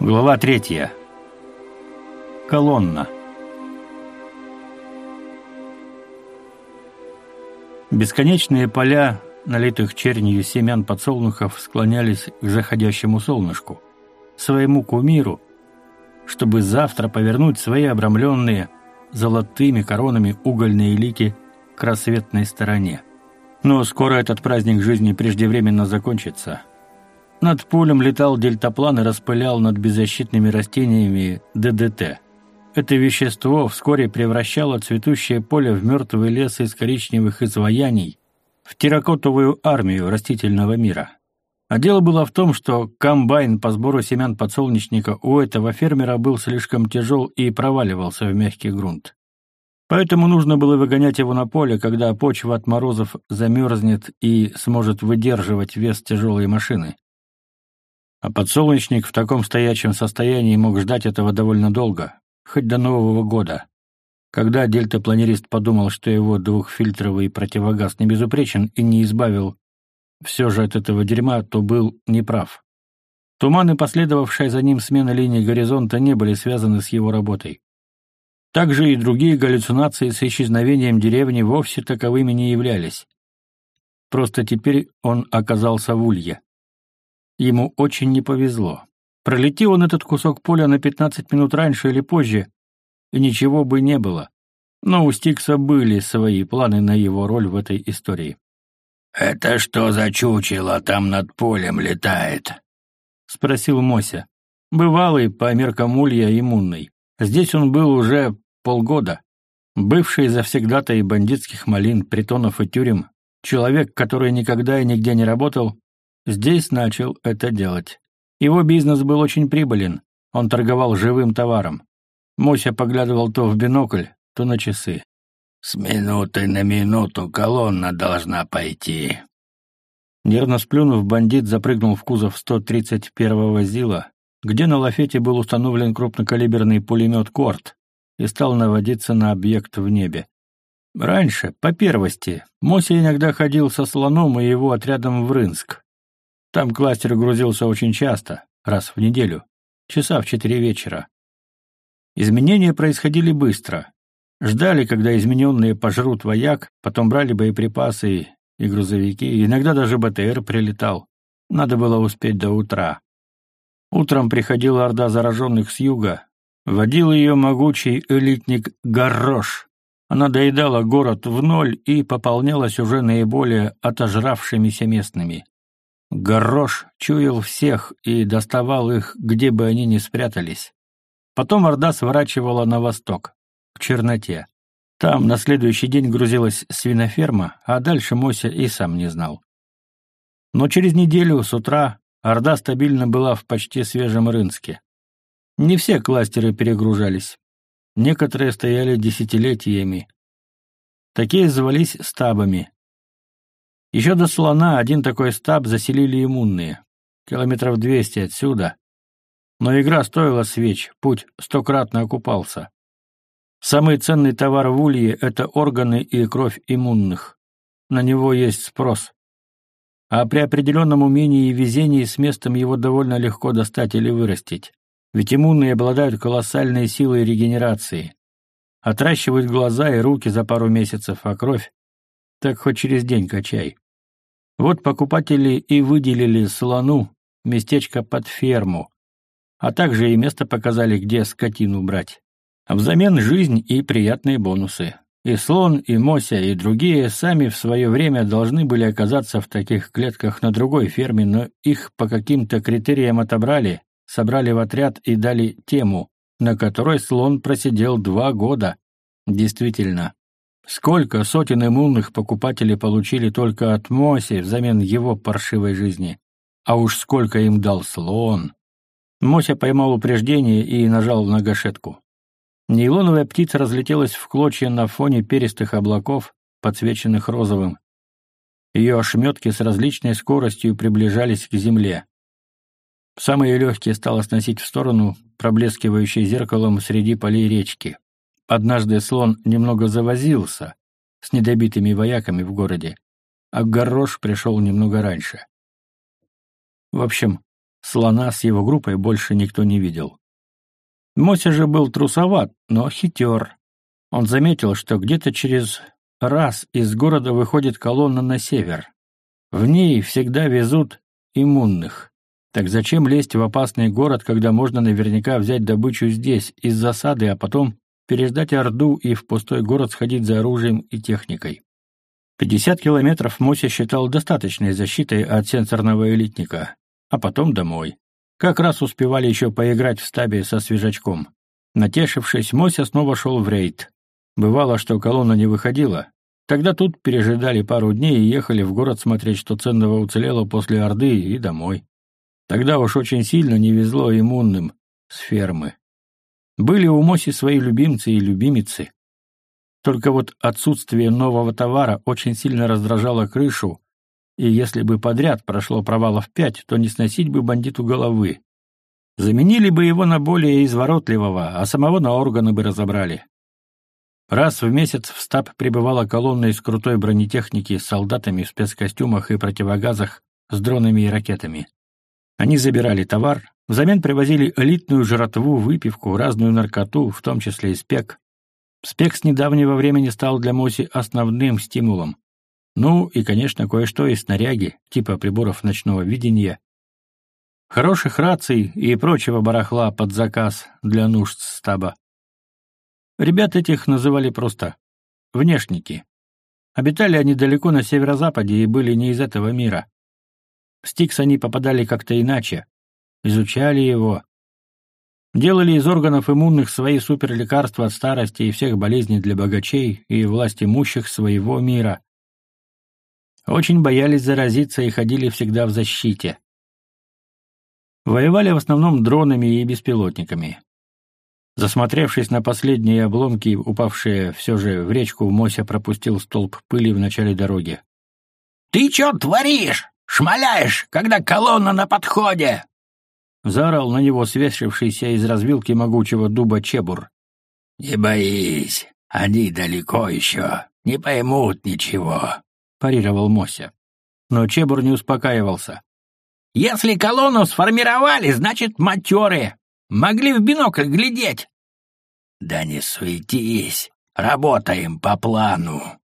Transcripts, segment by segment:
Глава третья. Колонна. Бесконечные поля, налитых чернью семян подсолнухов, склонялись к заходящему солнышку, своему кумиру, чтобы завтра повернуть свои обрамленные золотыми коронами угольные лики к рассветной стороне. Но скоро этот праздник жизни преждевременно закончится – над полем летал дельтаплан и распылял над беззащитными растениями ДДТ. Это вещество вскоре превращало цветущее поле в мертвый лес из коричневых изваяний, в терракотовую армию растительного мира. А дело было в том, что комбайн по сбору семян подсолнечника у этого фермера был слишком тяжел и проваливался в мягкий грунт. Поэтому нужно было выгонять его на поле, когда почва от морозов замерзнет и сможет выдерживать вес тяжелой машины. А подсолнечник в таком стоячем состоянии мог ждать этого довольно долго, хоть до Нового года. Когда дельтапланерист подумал, что его двухфильтровый противогаз не безупречен и не избавил все же от этого дерьма, то был неправ. Туман и последовавшая за ним смена линии горизонта не были связаны с его работой. Также и другие галлюцинации с исчезновением деревни вовсе таковыми не являлись. Просто теперь он оказался в Улье. Ему очень не повезло. Пролети он этот кусок поля на 15 минут раньше или позже, и ничего бы не было. Но у Стикса были свои планы на его роль в этой истории. «Это что за чучело там над полем летает?» — спросил Мося. Бывалый, по меркам улья, иммунный. Здесь он был уже полгода. Бывший завсегдата и бандитских малин, притонов и тюрем, человек, который никогда и нигде не работал, Здесь начал это делать. Его бизнес был очень прибылен. Он торговал живым товаром. Мося поглядывал то в бинокль, то на часы. «С минуты на минуту колонна должна пойти». Нервно сплюнув, бандит запрыгнул в кузов 131-го ЗИЛа, где на лафете был установлен крупнокалиберный пулемет «Корт», и стал наводиться на объект в небе. Раньше, по первости, Мося иногда ходил со слоном и его отрядом в Рынск. Там кластер грузился очень часто, раз в неделю, часа в четыре вечера. Изменения происходили быстро. Ждали, когда измененные пожрут вояк, потом брали боеприпасы и грузовики, иногда даже БТР прилетал. Надо было успеть до утра. Утром приходила орда зараженных с юга. Водил ее могучий элитник Гаррош. Она доедала город в ноль и пополнялась уже наиболее отожравшимися местными. Горош чуял всех и доставал их, где бы они ни спрятались. Потом Орда сворачивала на восток, к черноте. Там на следующий день грузилась свиноферма, а дальше Мося и сам не знал. Но через неделю с утра Орда стабильно была в почти свежем Рынске. Не все кластеры перегружались. Некоторые стояли десятилетиями. Такие звались стабами, еще до слона один такой стаб заселили иммунные. Километров двести отсюда. Но игра стоила свеч, путь стократно окупался. Самый ценный товар в Улье — это органы и кровь иммунных. На него есть спрос. А при определенном умении и везении с местом его довольно легко достать или вырастить. Ведь иммунные обладают колоссальной силой регенерации. Отращивают глаза и руки за пару месяцев, а кровь — так хоть через день качай. Вот покупатели и выделили слону местечко под ферму, а также и место показали, где скотину брать. А взамен жизнь и приятные бонусы. И слон, и мося, и другие сами в свое время должны были оказаться в таких клетках на другой ферме, но их по каким-то критериям отобрали, собрали в отряд и дали тему, на которой слон просидел два года. Действительно, Сколько сотен иммунных покупателей получили только от Моси взамен его паршивой жизни. А уж сколько им дал слон. Мося поймал упреждение и нажал на гашетку. Нейлоновая птица разлетелась в клочья на фоне перистых облаков, подсвеченных розовым. Ее ошметки с различной скоростью приближались к земле. Самые легкие стало сносить в сторону, проблескивающей зеркалом среди полей речки. Однажды слон немного завозился с недобитыми вояками в городе, а Горош пришел немного раньше. В общем, Слона с его группой больше никто не видел. Мося же был трусоват, но хитер. Он заметил, что где-то через раз из города выходит колонна на север. В ней всегда везут иммунных. Так зачем лезть в опасный город, когда можно наверняка взять добычу здесь, из засады, а потом переждать Орду и в пустой город сходить за оружием и техникой? 50 километров Мося считал достаточной защитой от сенсорного элитника, а потом домой. Как раз успевали еще поиграть в стабе со свежачком. Натешившись, Мося снова шел в рейд. Бывало, что колонна не выходила. Тогда тут пережидали пару дней и ехали в город смотреть, что ценного уцелело после Орды, и домой. Тогда уж очень сильно не везло иммунным с фермы. Были у Моси свои любимцы и любимицы. Только вот отсутствие нового товара очень сильно раздражало крышу, и если бы подряд прошло провалов пять, то не сносить бы бандиту головы. Заменили бы его на более изворотливого, а самого на органы бы разобрали. Раз в месяц в стаб прибывала колонна из крутой бронетехники с солдатами в спецкостюмах и противогазах с дронами и ракетами. Они забирали товар, взамен привозили элитную жратву, выпивку, разную наркоту, в том числе и спек. Спек с недавнего времени стал для Моси основным стимулом. Ну и, конечно, кое-что из снаряги, типа приборов ночного видения, хороших раций и прочего барахла под заказ для нужд стаба. Ребят этих называли просто «внешники». Обитали они далеко на северо-западе и были не из этого мира. В Стикс они попадали как-то иначе, изучали его, делали из органов иммунных свои суперлекарства от старости и всех болезней для богачей и власть имущих своего мира, очень боялись заразиться и ходили всегда в защите. Воевали в основном дронами и беспилотниками. Засмотревшись на последние обломки, упавшие все же в речку, Мося пропустил столб пыли в начале дороги. «Ты чё творишь? Шмаляешь, когда колонна на подходе!» Заорал на него свесившийся из развилки могучего дуба Чебур. «Не боись, они далеко еще, не поймут ничего парировал Мося. Но Чебур не успокаивался. «Если колонну сформировали, значит, матерые. Могли в бинокль глядеть». «Да не суетись, работаем по плану».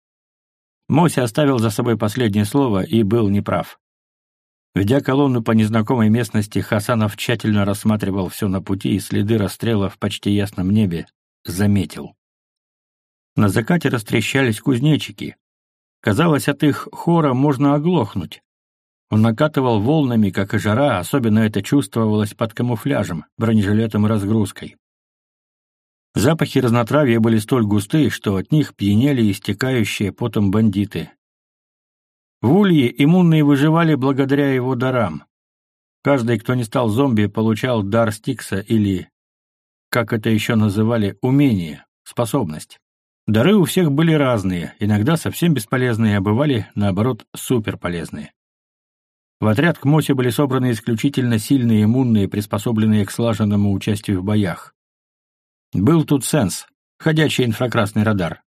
Мося оставил за собой последнее слово и был неправ. Ведя колонну по незнакомой местности, Хасанов тщательно рассматривал все на пути и следы расстрела в почти ясном небе заметил. На закате растрещались кузнечики, Казалось, от их хора можно оглохнуть. Он накатывал волнами, как и жара, особенно это чувствовалось под камуфляжем, бронежилетом и разгрузкой. Запахи разнотравья были столь густые, что от них пьянели истекающие потом бандиты. В Улье иммунные выживали благодаря его дарам. Каждый, кто не стал зомби, получал дар Стикса или, как это еще называли, умение, способность. Дары у всех были разные, иногда совсем бесполезные, а бывали, наоборот, суперполезные. В отряд к Мосе были собраны исключительно сильные иммунные, приспособленные к слаженному участию в боях. Был тут сенс, ходячий инфракрасный радар.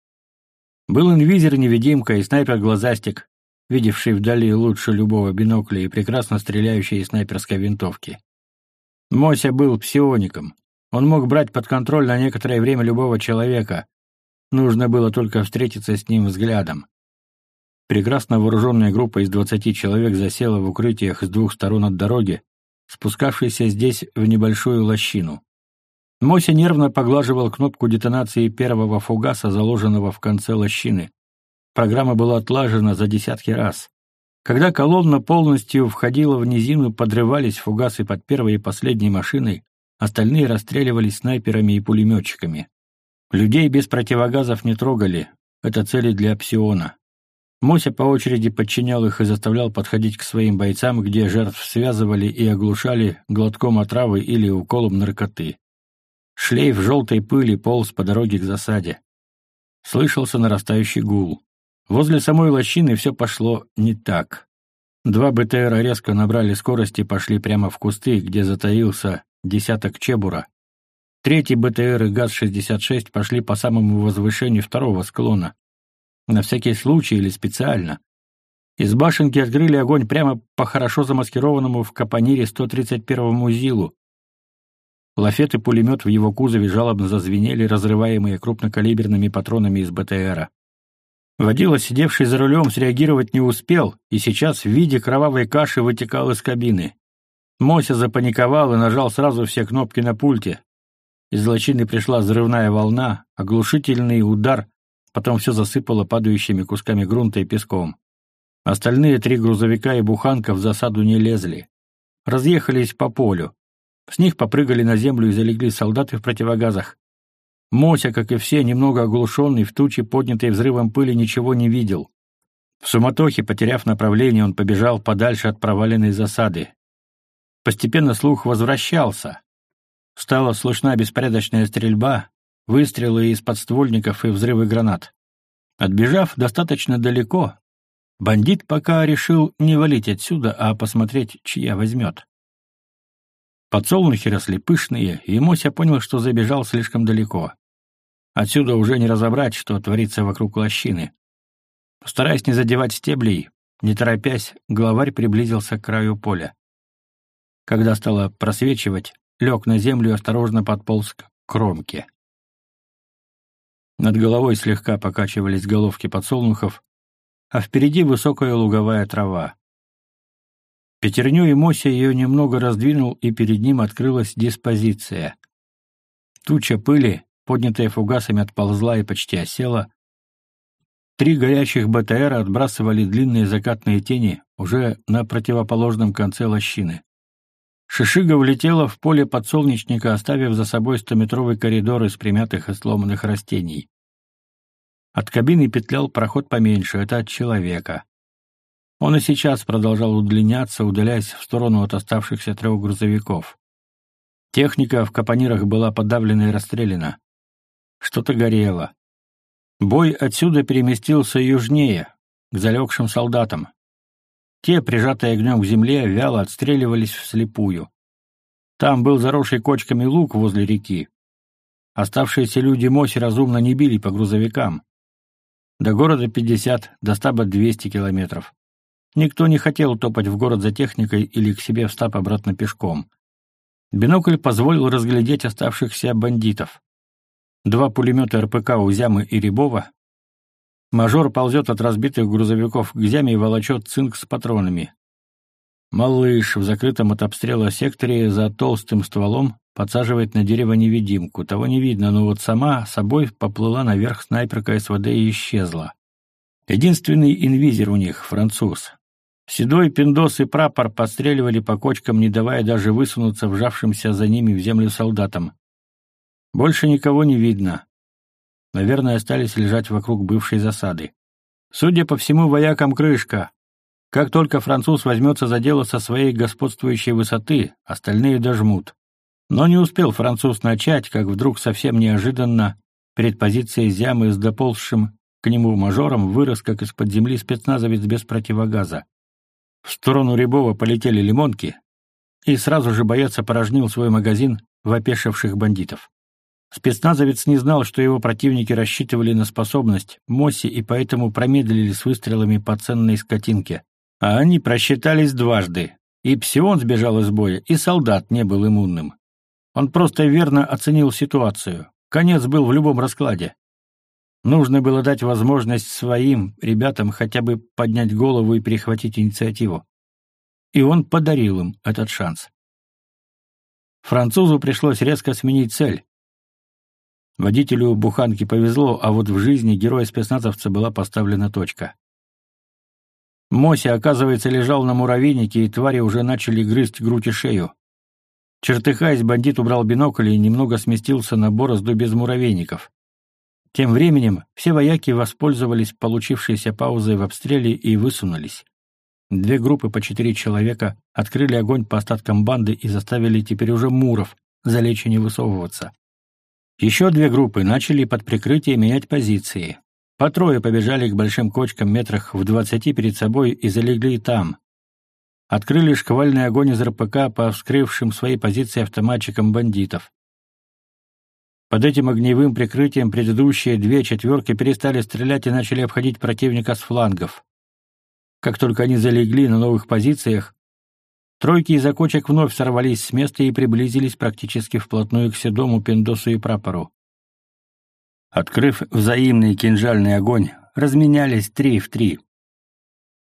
Был инвизор-невидимка и снайпер-глазастик, видевший вдали лучше любого бинокля и прекрасно стреляющий из снайперской винтовки. Мося был псиоником. Он мог брать под контроль на некоторое время любого человека, Нужно было только встретиться с ним взглядом. Прекрасно вооруженная группа из двадцати человек засела в укрытиях с двух сторон от дороги, спускавшейся здесь в небольшую лощину. Мося нервно поглаживал кнопку детонации первого фугаса, заложенного в конце лощины. Программа была отлажена за десятки раз. Когда колонна полностью входила в низину, подрывались фугасы под первой и последней машиной, остальные расстреливались снайперами и пулеметчиками. Людей без противогазов не трогали, это цели для псиона. Мося по очереди подчинял их и заставлял подходить к своим бойцам, где жертв связывали и оглушали глотком отравы или уколом наркоты. Шлейф желтой пыли полз по дороге к засаде. Слышался нарастающий гул. Возле самой лощины все пошло не так. Два БТРа резко набрали скорость и пошли прямо в кусты, где затаился десяток чебура, Третий БТР и ГАЗ-66 пошли по самому возвышению второго склона. На всякий случай или специально. Из башенки открыли огонь прямо по хорошо замаскированному в капонире 131-му ЗИЛу. Лафет и пулемет в его кузове жалобно зазвенели, разрываемые крупнокалиберными патронами из БТРа. Водила, сидевший за рулем, среагировать не успел, и сейчас в виде кровавой каши вытекал из кабины. Мося запаниковал и нажал сразу все кнопки на пульте. Из лочины пришла взрывная волна, оглушительный удар, потом все засыпало падающими кусками грунта и песком. Остальные три грузовика и буханка в засаду не лезли. Разъехались по полю. С них попрыгали на землю и залегли солдаты в противогазах. Мося, как и все, немного оглушенный, в туче, поднятой взрывом пыли, ничего не видел. В суматохе, потеряв направление, он побежал подальше от проваленной засады. Постепенно слух возвращался. Стала слышна беспорядочная стрельба, выстрелы из подствольников и взрывы гранат. Отбежав достаточно далеко, бандит пока решил не валить отсюда, а посмотреть, чья возьмет. Подсолнухи росли пышные, и Мося понял, что забежал слишком далеко. Отсюда уже не разобрать, что творится вокруг лощины. Стараясь не задевать стеблей, не торопясь, главарь приблизился к краю поля. Когда стало просвечивать, лег на землю и осторожно подполз к кромке. Над головой слегка покачивались головки подсолнухов, а впереди высокая луговая трава. Пятерню и Мося ее немного раздвинул, и перед ним открылась диспозиция. Туча пыли, поднятая фугасами, отползла и почти осела. Три горячих БТР отбрасывали длинные закатные тени уже на противоположном конце лощины. Шишига влетела в поле подсолнечника, оставив за собой стометровый коридор из примятых и сломанных растений. От кабины петлял проход поменьше, это от человека. Он и сейчас продолжал удлиняться, удаляясь в сторону от оставшихся трех грузовиков. Техника в капонирах была подавлена и расстреляна. Что-то горело. Бой отсюда переместился южнее, к залегшим солдатам. Те, прижатые огнем к земле, вяло отстреливались вслепую. Там был заросший кочками луг возле реки. Оставшиеся люди Моси разумно не били по грузовикам. До города 50, до стаба 200 километров. Никто не хотел топать в город за техникой или к себе в стаб обратно пешком. Бинокль позволил разглядеть оставшихся бандитов два пулемета РПК у Зямы и Рябова. Мажор ползет от разбитых грузовиков к Зяме и волочет цинк с патронами. Малыш в закрытом от обстрела секторе за толстым стволом подсаживает на дерево невидимку. Того не видно, но вот сама собой поплыла наверх снайперка СВД и исчезла. Единственный инвизер у них — француз. Седой пиндос и прапор подстреливали по кочкам, не давая даже высунуться вжавшимся за ними в землю солдатам. Больше никого не видно. Наверное, остались лежать вокруг бывшей засады. Судя по всему, воякам крышка. Как только француз возьмется за дело со своей господствующей высоты, остальные дожмут. Но не успел француз начать, как вдруг совсем неожиданно перед позицией Зямы с доползшим к нему мажором вырос, как из-под земли спецназовец без противогаза. В сторону Рябова полетели лимонки, и сразу же боец опорожнил свой магазин в бандитов. Спецназовец не знал, что его противники рассчитывали на способность Мосси и поэтому промедлили с выстрелами по ценной скотинке. А они просчитались дважды. И Псион сбежал из боя, и солдат не был иммунным. Он просто верно оценил ситуацию. Конец был в любом раскладе. Нужно было дать возможность своим ребятам хотя бы поднять голову и перехватить инициативу. И он подарил им этот шанс. Французу пришлось резко сменить цель. Водителю буханки повезло, а вот в жизни героя-спецназовца была поставлена точка. Мося, оказывается, лежал на муравейнике, и твари уже начали грызть грудь и шею. Чертыхаясь, бандит убрал бинокль и немного сместился на борозду без муравейников. Тем временем все вояки воспользовались получившейся паузой в обстреле и высунулись. Две группы по четыре человека открыли огонь по остаткам банды и заставили теперь уже Муров залечь и не высовываться. Еще две группы начали под прикрытием менять позиции. По трое побежали к большим кочкам метрах в двадцати перед собой и залегли там. Открыли шквальный огонь из РПК по вскрывшим свои позиции автоматчикам бандитов. Под этим огневым прикрытием предыдущие две четверки перестали стрелять и начали обходить противника с флангов. Как только они залегли на новых позициях, тройки из окочек вновь сорвались с места и приблизились практически вплотную к седому пиндосу и прапору. Открыв взаимный кинжальный огонь, разменялись три в три.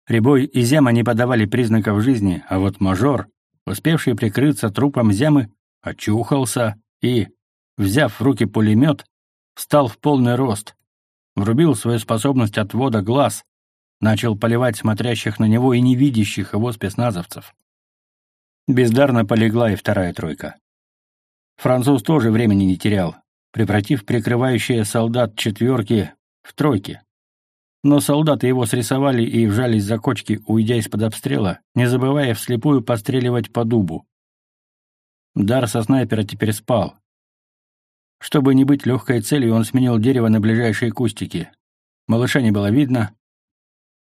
Рябой и Зяма не подавали признаков жизни, а вот мажор, успевший прикрыться трупом Зямы, очухался и, взяв в руки пулемет, встал в полный рост, врубил свою способность отвода глаз, начал поливать смотрящих на него и не видящих его спецназовцев. Бездарно полегла и вторая тройка. Француз тоже времени не терял, превратив прикрывающие солдат четверки в тройки. Но солдаты его срисовали и вжались за кочки, уйдя из-под обстрела, не забывая вслепую постреливать по дубу. Дар со снайпера теперь спал. Чтобы не быть легкой целью, он сменил дерево на ближайшие кустики. Малыша не было видно.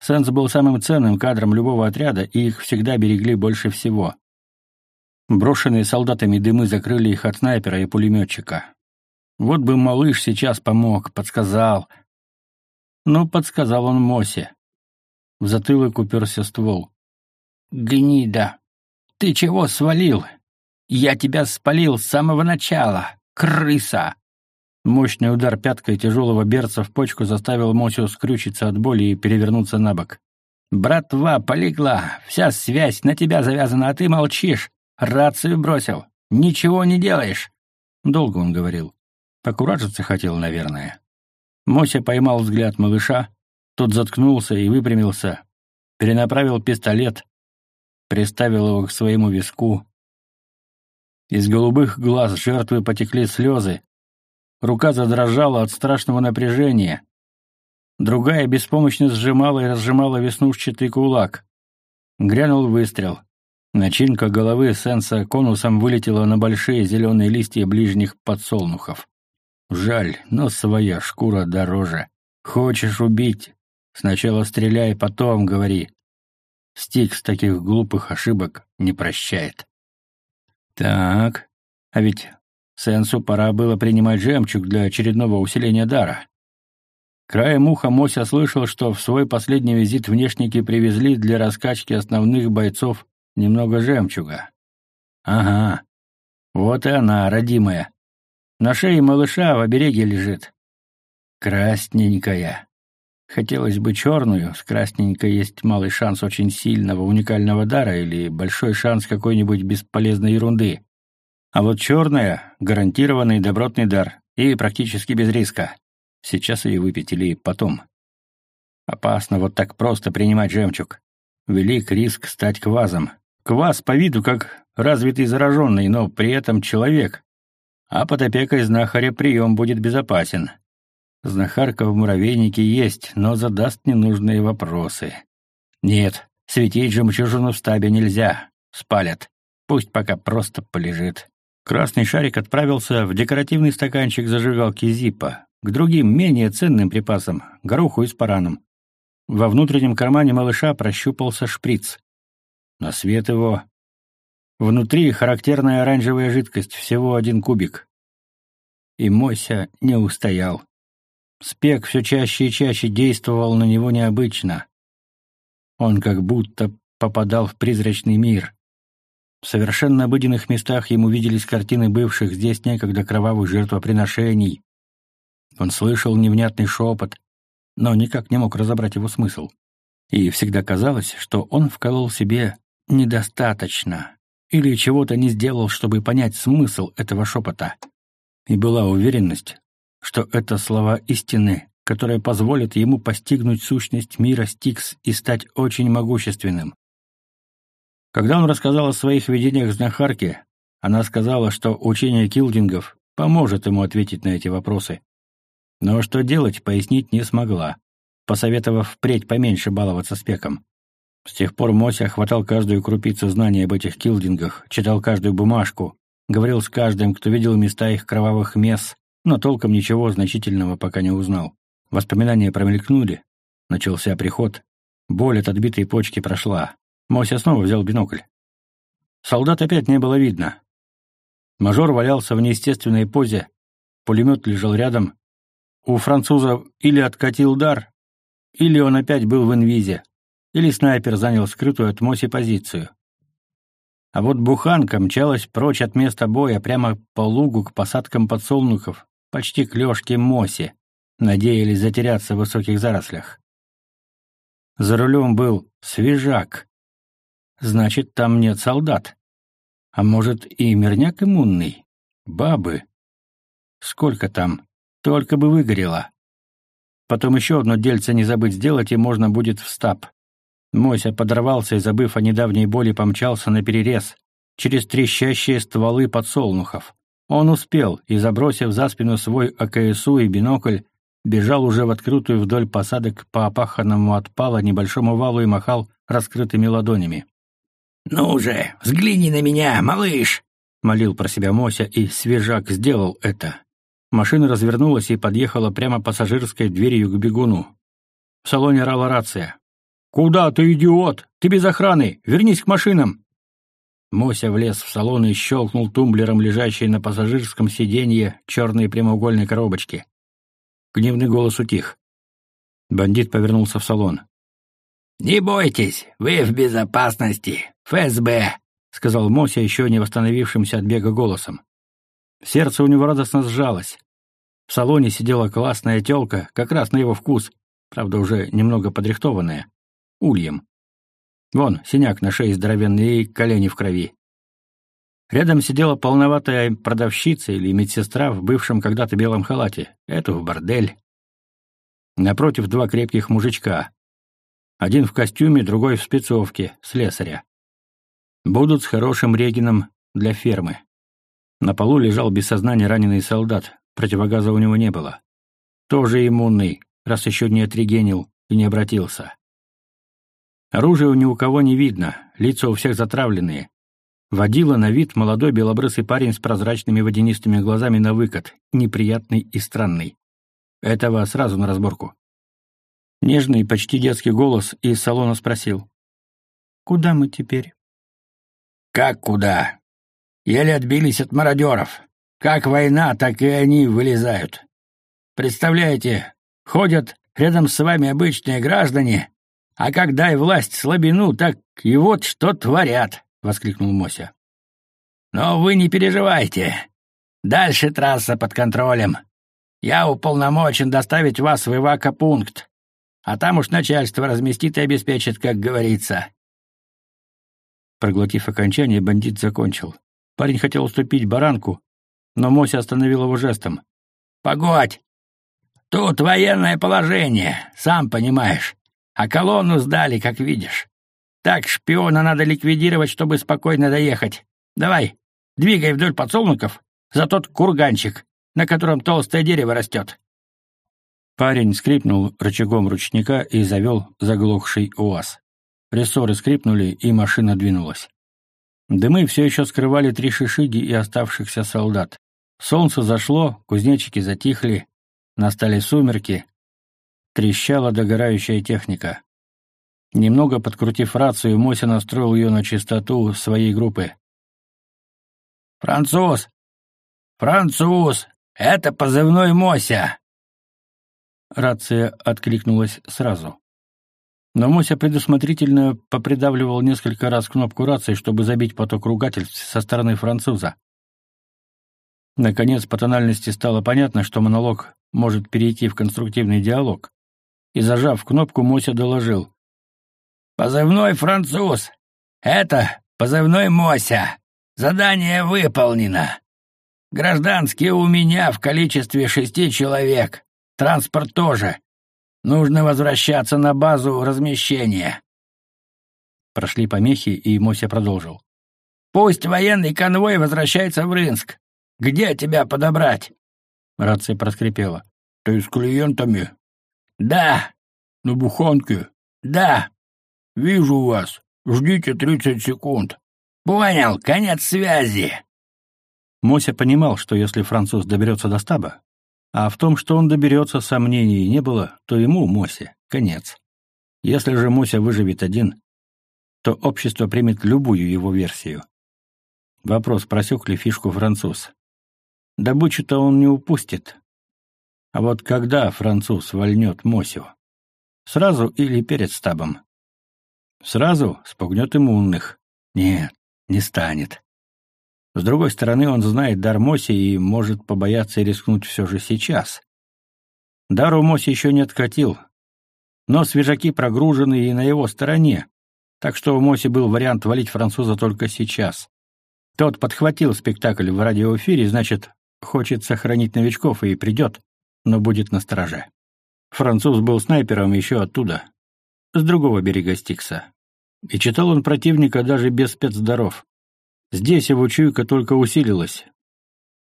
Сенс был самым ценным кадром любого отряда, и их всегда берегли больше всего. Брошенные солдатами дымы закрыли их от снайпера и пулеметчика. Вот бы малыш сейчас помог, подсказал. Но подсказал он Мосе. В затылок уперся ствол. «Гнида! Ты чего свалил? Я тебя спалил с самого начала, крыса!» Мощный удар пяткой тяжелого берца в почку заставил Мосю скрючиться от боли и перевернуться на бок. «Братва полегла, вся связь на тебя завязана, а ты молчишь, рацию бросил, ничего не делаешь!» Долго он говорил. Покуражиться хотел, наверное. Мося поймал взгляд малыша, тот заткнулся и выпрямился, перенаправил пистолет, приставил его к своему виску. Из голубых глаз жертвы потекли слезы. Рука задрожала от страшного напряжения. Другая беспомощно сжимала и разжимала веснушчатый кулак. Грянул выстрел. Начинка головы Сенса конусом вылетела на большие зеленые листья ближних подсолнухов. Жаль, но своя шкура дороже. Хочешь убить? Сначала стреляй, потом говори. Стикс таких глупых ошибок не прощает. Так, а ведь Сенсу пора было принимать жемчуг для очередного усиления дара. Краем уха Мося слышал, что в свой последний визит внешники привезли для раскачки основных бойцов немного жемчуга. Ага, вот и она, родимая. На шее малыша в обереге лежит. Красненькая. Хотелось бы черную, с красненькой есть малый шанс очень сильного уникального дара или большой шанс какой-нибудь бесполезной ерунды. А вот черная — гарантированный добротный дар и практически без риска. Сейчас ее выпить или потом. Опасно вот так просто принимать жемчуг. Велик риск стать квазом. Кваз по виду как развитый зараженный, но при этом человек, а под опекой знахаря прием будет безопасен. Знахарка в муравейнике есть, но задаст ненужные вопросы. Нет, светить жемчужину в стабе нельзя. Спалят. Пусть пока просто полежит. Красный шарик отправился в декоративный стаканчик зажигалки Зипа, к другим, менее ценным припасам, гороху и спараном. Во внутреннем кармане малыша прощупался шприц. На свет его Внутри характерная оранжевая жидкость, всего один кубик. И Мося не устоял. Спек все чаще и чаще действовал на него необычно. Он как будто попадал в призрачный мир. В совершенно обыденных местах ему виделись картины бывших здесь некогда кровавых жертвоприношений. Он слышал невнятный шепот, но никак не мог разобрать его смысл. И всегда казалось, что он вколол себе недостаточно, или чего-то не сделал, чтобы понять смысл этого шепота. И была уверенность, что это слова истины, которые позволят ему постигнуть сущность мира Стикс и стать очень могущественным. Когда он рассказал о своих видениях знахарке, она сказала, что учение килдингов поможет ему ответить на эти вопросы. Но что делать, пояснить не смогла, посоветовав впредь поменьше баловаться спеком. С тех пор Мося хватал каждую крупицу знаний об этих килдингах, читал каждую бумажку, говорил с каждым, кто видел места их кровавых мес, но толком ничего значительного пока не узнал. Воспоминания промелькнули. Начался приход. Боль от отбитой почки прошла. Мося снова взял бинокль. Солдат опять не было видно. Мажор валялся в неестественной позе. Пулемет лежал рядом. У француза или откатил дар, или он опять был в инвизе. Или снайпер занял скрытую от Моси позицию. А вот буханка мчалась прочь от места боя прямо по лугу к посадкам подсолнухов, почти к лёжке Моси, надеялись затеряться в высоких зарослях. За рулем был свежак. Значит, там нет солдат. А может, и мирняк иммунный? Бабы. Сколько там? Только бы выгорело. Потом еще одно дельце не забыть сделать, и можно будет в стаб. Мося подорвался и, забыв о недавней боли, помчался на перерез через трещащие стволы подсолнухов. Он успел и, забросив за спину свой АКСУ и бинокль, бежал уже в открытую вдоль посадок по опаханному от пала небольшому валу и махал раскрытыми ладонями. «Ну же, взгляни на меня, малыш!» — молил про себя Мося, и свежак сделал это. Машина развернулась и подъехала прямо пассажирской дверью к бегуну. В салоне орала рация. «Куда ты, идиот? Ты без охраны! Вернись к машинам!» Мося влез в салон и щелкнул тумблером лежащей на пассажирском сиденье черной прямоугольной коробочки. Гневный голос утих. Бандит повернулся в салон. «Не бойтесь, вы в безопасности, ФСБ», — сказал Мося еще не восстановившимся от бега голосом. Сердце у него радостно сжалось. В салоне сидела классная тёлка, как раз на его вкус, правда, уже немного подрихтованная ульем. Вон, синяк на шее здоровенный и колени в крови. Рядом сидела полноватая продавщица или медсестра в бывшем когда-то белом халате. Это в бордель. Напротив два крепких мужичка. Один в костюме, другой в спецовке, слесаря. Будут с хорошим регином для фермы. На полу лежал без сознания раненый солдат, противогаза у него не было. Тоже иммунный, раз еще не отрегенил и не обратился. Оружия ни у кого не видно, лица у всех затравленные. Водила на вид молодой белобрысый парень с прозрачными водянистыми глазами на выкат, неприятный и странный. Этого сразу на разборку. Нежный, почти детский голос из салона спросил. «Куда мы теперь?» «Как куда? Еле отбились от мародеров. Как война, так и они вылезают. Представляете, ходят рядом с вами обычные граждане, а когда и власть слабину, так и вот что творят, — воскликнул Мося. Но вы не переживайте. Дальше трасса под контролем. Я уполномочен доставить вас в эвакопункт, а там уж начальство разместит и обеспечит, как говорится. Проглотив окончание, бандит закончил. Парень хотел уступить баранку, но Мося остановил его жестом. «Погодь! Тут военное положение, сам понимаешь а колонну сдали, как видишь. Так шпиона надо ликвидировать, чтобы спокойно доехать. Давай, двигай вдоль подсолнухов за тот курганчик, на котором толстое дерево растет». Парень скрипнул рычагом ручника и завел заглохший УАЗ. Рессоры скрипнули, и машина двинулась. Дымы все еще скрывали три шишиги и оставшихся солдат. Солнце зашло, кузнечики затихли, настали сумерки, Трещала догорающая техника. Немного подкрутив рацию, Мося настроил ее на частоту своей группы. «Француз! Француз! Это позывной Мося!» Рация откликнулась сразу. Но Мося предусмотрительно попридавливал несколько раз кнопку рации, чтобы забить поток ругательств со стороны француза. Наконец, по тональности стало понятно, что монолог может перейти в конструктивный диалог и, зажав кнопку, Мося доложил. «Позывной француз! Это позывной Мося! Задание выполнено! Гражданские у меня в количестве шести человек, транспорт тоже. Нужно возвращаться на базу размещения». Прошли помехи, и Мося продолжил. «Пусть военный конвой возвращается в Рынск. Где тебя подобрать?» Рация проскрипела. «Ты с клиентами?» «Да». «На буханке?» «Да». «Вижу вас. Ждите тридцать секунд». «Понял. Конец связи». Мося понимал, что если француз доберется до стаба, а в том, что он доберется, сомнений не было, то ему, Мосе, конец. Если же Мося выживет один, то общество примет любую его версию. Вопрос, просек ли фишку француз. Добычу-то он не упустит, а вот когда француз вольнет Мосю? Сразу или перед стабом? Сразу спугнет иммунных. Нет, не станет. С другой стороны, он знает дар Моси и может побояться и рискнуть все же сейчас. Дару Моси еще не откатил, но свежаки прогружены и на его стороне, так что у Моси был вариант валить француза только сейчас. Тот подхватил спектакль в радиоэфире, значит, хочет сохранить новичков и придет, но будет на страже. Француз был снайпером еще оттуда, с другого берега Стикса. И читал он противника даже без спецдаров. Здесь его чуйка только усилилась.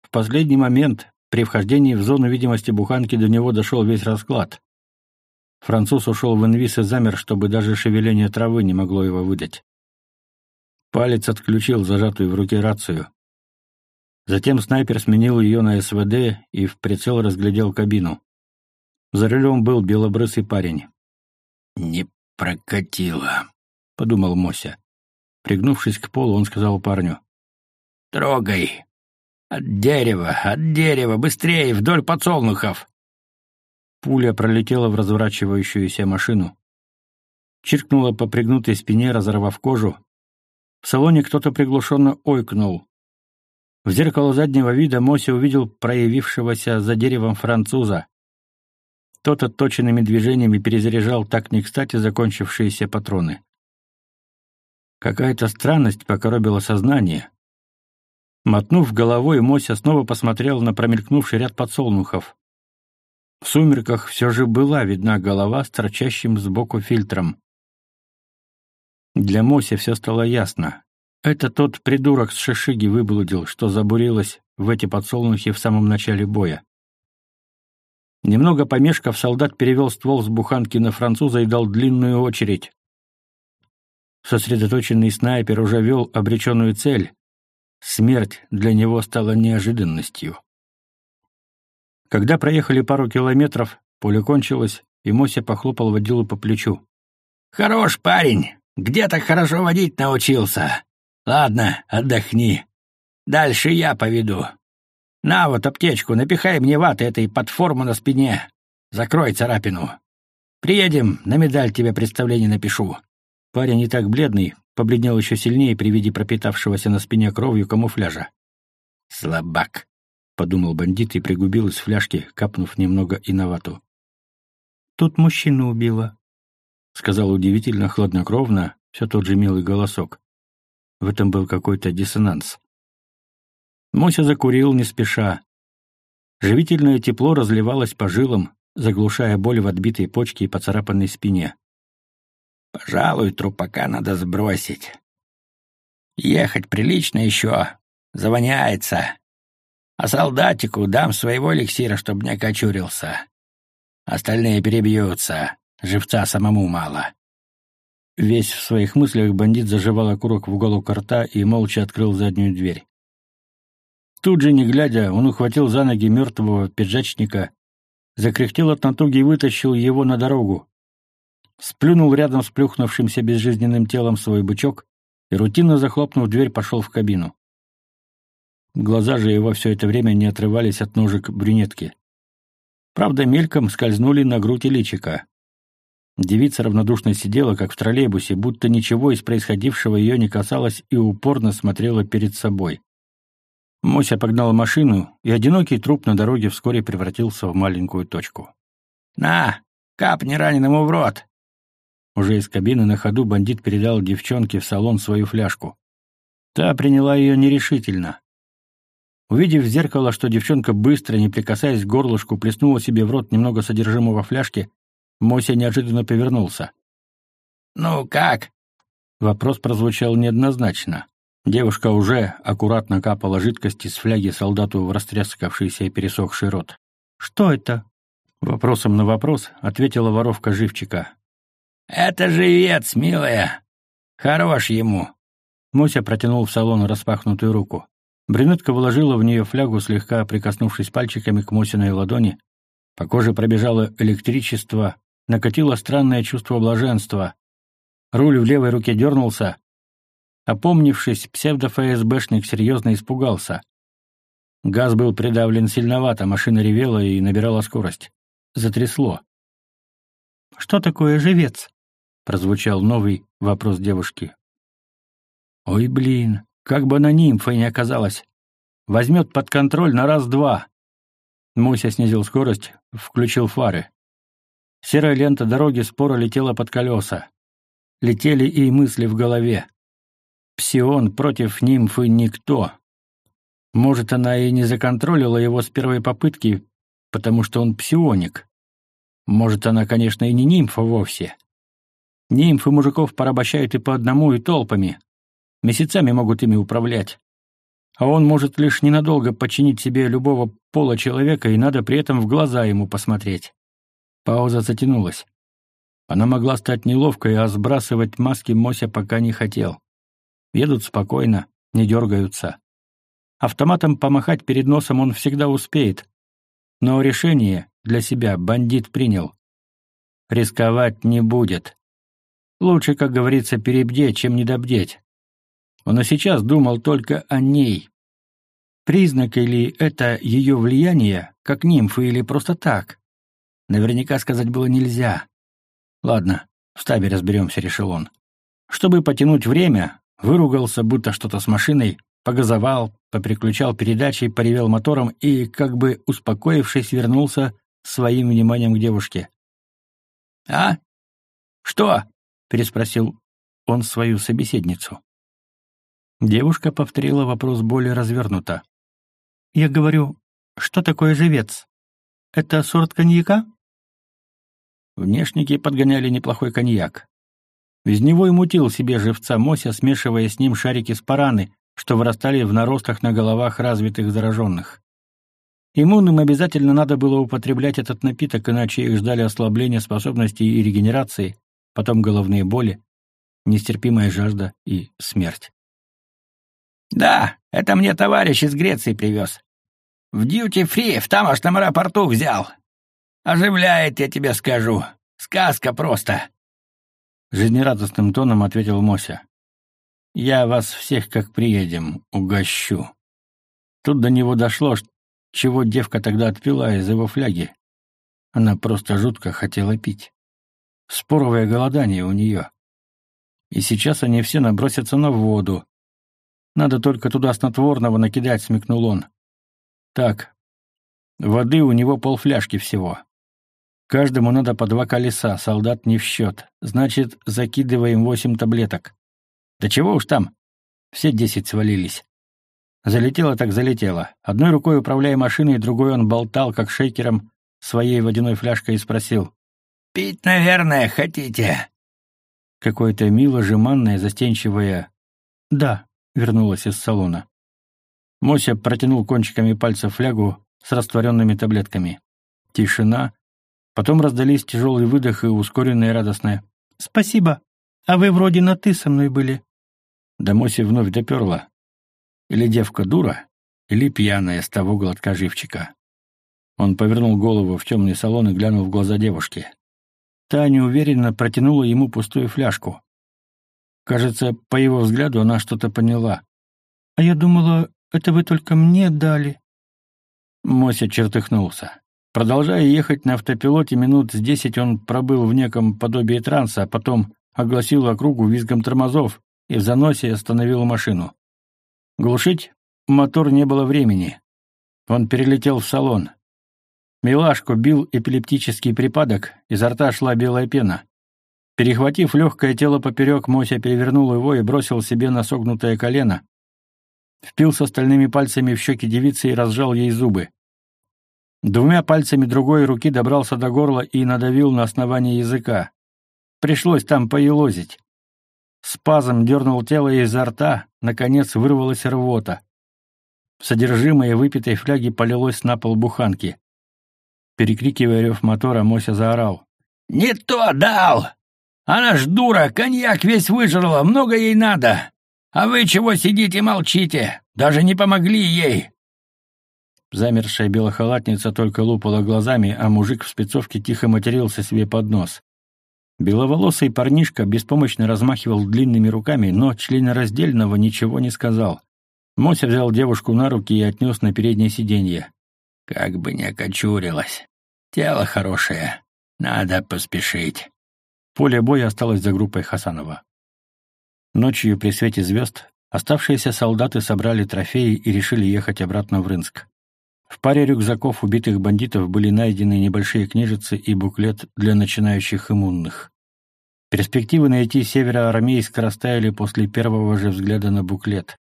В последний момент, при вхождении в зону видимости буханки, до него дошел весь расклад. Француз ушел в инвиз и замер, чтобы даже шевеление травы не могло его выдать. Палец отключил зажатую в руке рацию. Затем снайпер сменил ее на СВД и в прицел разглядел кабину. За рулем был белобрысый парень. «Не прокатило», — подумал Мося. Пригнувшись к полу, он сказал парню. «Трогай! От дерева, от дерева, быстрее, вдоль подсолнухов!» Пуля пролетела в разворачивающуюся машину. Чиркнула по пригнутой спине, разорвав кожу. В салоне кто-то приглушенно ойкнул. В зеркало заднего вида Мося увидел проявившегося за деревом француза. Тот отточенными движениями перезаряжал так не кстати закончившиеся патроны. Какая-то странность покоробила сознание. Мотнув головой, Мося снова посмотрел на промелькнувший ряд подсолнухов. В сумерках все же была видна голова с торчащим сбоку фильтром. Для Мося все стало ясно. Это тот придурок с шишиги выблудил, что забурилось в эти подсолнухи в самом начале боя. Немного помешков, солдат перевел ствол с буханки на француза и дал длинную очередь. Сосредоточенный снайпер уже вел обреченную цель. Смерть для него стала неожиданностью. Когда проехали пару километров, поле кончилось, и Мося похлопал водилу по плечу. «Хорош парень! Где так хорошо водить научился? Ладно, отдохни. Дальше я поведу. На вот аптечку, напихай мне ваты этой под форму на спине. Закрой царапину. Приедем, на медаль тебе представление напишу». Парень не так бледный, побледнел еще сильнее при виде пропитавшегося на спине кровью камуфляжа. «Слабак», — подумал бандит и пригубил из фляжки, капнув немного и на вату. «Тут мужчину убило», — сказал удивительно хладнокровно все тот же милый голосок. В этом был какой-то диссонанс. Мося закурил не спеша. Живительное тепло разливалось по жилам, заглушая боль в отбитой почке и поцарапанной спине. «Пожалуй, трупака надо сбросить. Ехать прилично еще, завоняется. А солдатику дам своего эликсира, чтобы не окочурился. Остальные перебьются, живца самому мало». Весь в своих мыслях бандит заживал окурок в уголок рта и молча открыл заднюю дверь. Тут же, не глядя, он ухватил за ноги мертвого пиджачника, закряхтел от натуги и вытащил его на дорогу. Сплюнул рядом с плюхнувшимся безжизненным телом свой бычок и, рутинно захлопнув дверь, пошел в кабину. Глаза же его все это время не отрывались от ножек брюнетки. Правда, мельком скользнули на грудь и личика. Девица равнодушно сидела, как в троллейбусе, будто ничего из происходившего ее не касалось и упорно смотрела перед собой. Мося погнала машину, и одинокий труп на дороге вскоре превратился в маленькую точку. «На, капни раненому в рот!» Уже из кабины на ходу бандит передал девчонке в салон свою фляжку. Та приняла ее нерешительно. Увидев в зеркало, что девчонка быстро, не прикасаясь к горлышку, плеснула себе в рот немного содержимого фляжки, Мося неожиданно повернулся. «Ну как?» Вопрос прозвучал неоднозначно. Девушка уже аккуратно капала жидкость из фляги солдату в растрескавшийся и пересохший рот. «Что это?» Вопросом на вопрос ответила воровка живчика. «Это живец, милая. Хорош ему». Муся протянул в салон распахнутую руку. Брюнетка вложила в нее флягу, слегка прикоснувшись пальчиками к Мусиной ладони. По коже пробежало электричество, накатило странное чувство блаженства. Руль в левой руке дернулся, Опомнившись, псевдо-ФСБшник серьезно испугался. Газ был придавлен сильновато, машина ревела и набирала скорость. Затрясло. «Что такое живец?» — прозвучал новый вопрос девушки. «Ой, блин, как бы она нимфой не оказалась. Возьмет под контроль на раз-два». Муся снизил скорость, включил фары. Серая лента дороги споро летела под колеса. Летели и мысли в голове. Псион против нимфы никто. Может, она и не законтролила его с первой попытки, потому что он псионик. Может, она, конечно, и не нимфа вовсе. Нимфы мужиков порабощают и по одному, и толпами. Месяцами могут ими управлять. А он может лишь ненадолго подчинить себе любого пола человека, и надо при этом в глаза ему посмотреть. Пауза затянулась. Она могла стать неловкой, а сбрасывать маски Мося пока не хотел. Едут спокойно, не дергаются. Автоматом помахать перед носом он всегда успеет. Но решение для себя бандит принял. Рисковать не будет. Лучше, как говорится, перебдеть, чем недобдеть. Он и сейчас думал только о ней. Признак ли это ее влияние, как нимфы или просто так? Наверняка сказать было нельзя. Ладно, в стабе разберемся, решил он. Чтобы потянуть время, выругался, будто что-то с машиной, погазовал, поприключал передачи, поревел мотором и, как бы успокоившись, вернулся своим вниманием к девушке. «А? Что?» — переспросил он свою собеседницу. Девушка повторила вопрос более развернуто. «Я говорю, что такое живец? Это сорт коньяка?» Внешники подгоняли неплохой коньяк. Из него и мутил себе живца Мося, смешивая с ним шарики с параны, что вырастали в наростах на головах развитых зараженных. Иммунным обязательно надо было употреблять этот напиток, иначе их ждали ослабление способностей и регенерации, потом головные боли, нестерпимая жажда и смерть. «Да, это мне товарищ из Греции привез. В дьюти-фри в тамошнем аэропорту взял. Оживляет, я тебе скажу. Сказка просто!» Жизнерадостным тоном ответил Мося. Я вас всех, как приедем, угощу. Тут до него дошло, чего девка тогда отпила из его фляги. Она просто жутко хотела пить. Споровое голодание у нее. И сейчас они все набросятся на воду. Надо только туда снотворного накидать, смекнул он. Так, воды у него полфляжки всего. Каждому надо по два колеса, солдат не в счет. Значит, закидываем восемь таблеток. Да чего уж там? Все десять свалились. Залетело так залетело. Одной рукой управляя машиной, другой он болтал, как шейкером, своей водяной фляжкой и спросил. «Пить, наверное, хотите?» Какое-то мило жеманное, застенчивое «да» вернулось из салона. Мося протянул кончиками пальцев флягу с растворенными таблетками. Тишина. Потом раздались тяжелый выдох и ускоренное радостное «Спасибо. А вы вроде на «ты» со мной были». До Моси вновь доперла. Или девка дура, или пьяная с того глотка живчика. Он повернул голову в темный салон и глянул в глаза девушки. Та неуверенно протянула ему пустую фляжку. Кажется, по его взгляду она что-то поняла. «А я думала, это вы только мне дали». Мося чертыхнулся. Продолжая ехать на автопилоте минут с десять, он пробыл в неком подобии транса, а потом огласил округу визгом тормозов, и в заносе остановил машину. Глушить мотор не было времени. Он перелетел в салон. Милашку бил эпилептический припадок, изо рта шла белая пена. Перехватив легкое тело поперек, Мося перевернул его и бросил себе на согнутое колено. Впился стальными пальцами в щеки девицы и разжал ей зубы. Двумя пальцами другой руки добрался до горла и надавил на основание языка. Пришлось там поелозить. Спазм дернул тело изо рта, наконец вырвалась рвота. Содержимое выпитой фляги полилось на пол буханки. Перекрикивая рев мотора, Мося заорал. «Не то дал! Она ж дура, коньяк весь выжрала, много ей надо! А вы чего сидите молчите? Даже не помогли ей!» Замершая белохалатница только лупала глазами, а мужик в спецовке тихо матерился себе под нос. Беловолосый парнишка беспомощно размахивал длинными руками, но членораздельного ничего не сказал. Мося взял девушку на руки и отнес на переднее сиденье. «Как бы не окочурилась. Тело хорошее. Надо поспешить». Поле боя осталось за группой Хасанова. Ночью при свете звезд оставшиеся солдаты собрали трофеи и решили ехать обратно в Рынск. В паре рюкзаков убитых бандитов были найдены небольшие книжицы и буклет для начинающих иммунных. Перспективы найти североармейск растаяли после первого же взгляда на буклет.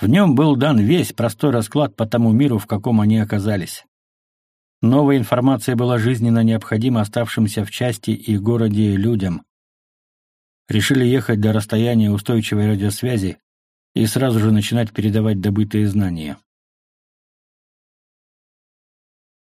В нем был дан весь простой расклад по тому миру, в каком они оказались. Новая информация была жизненно необходима оставшимся в части и городе людям. Решили ехать до расстояния устойчивой радиосвязи и сразу же начинать передавать добытые знания.